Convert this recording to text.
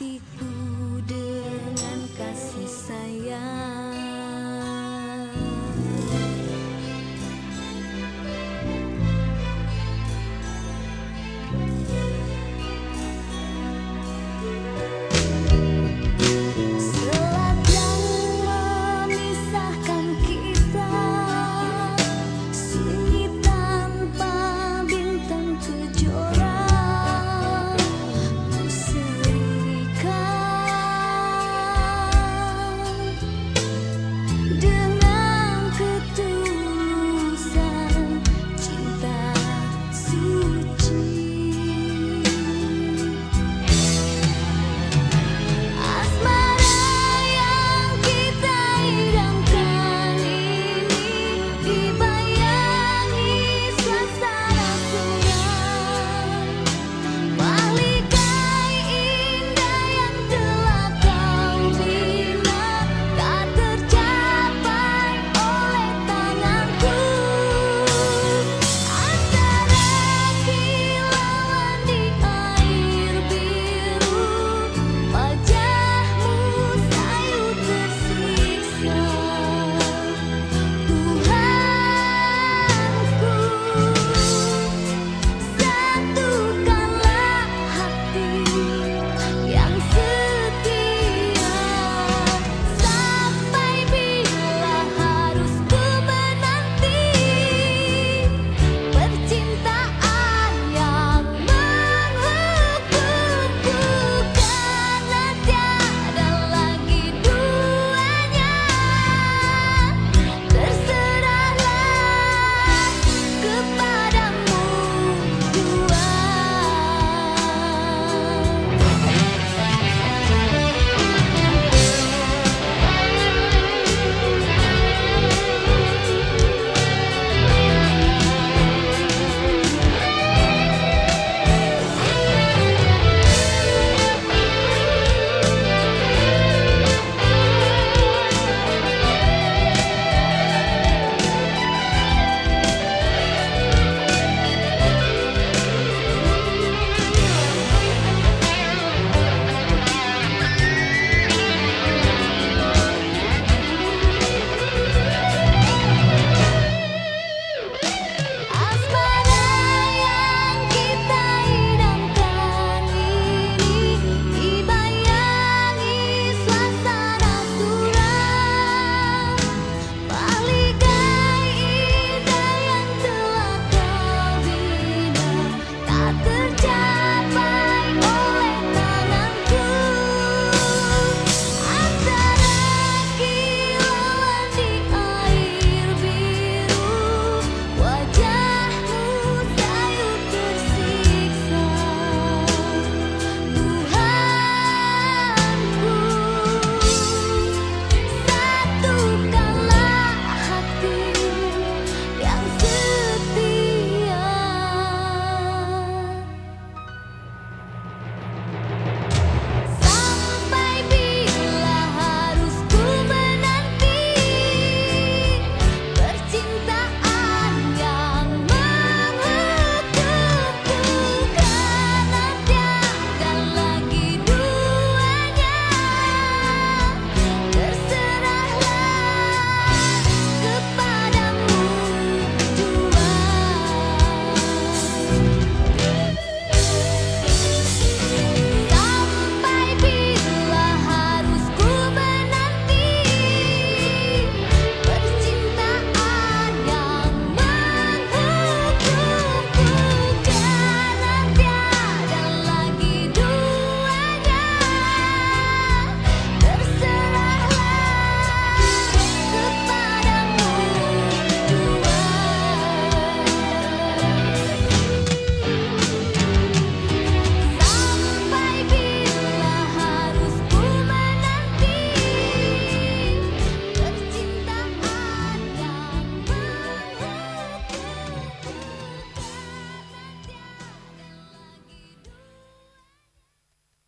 hatiku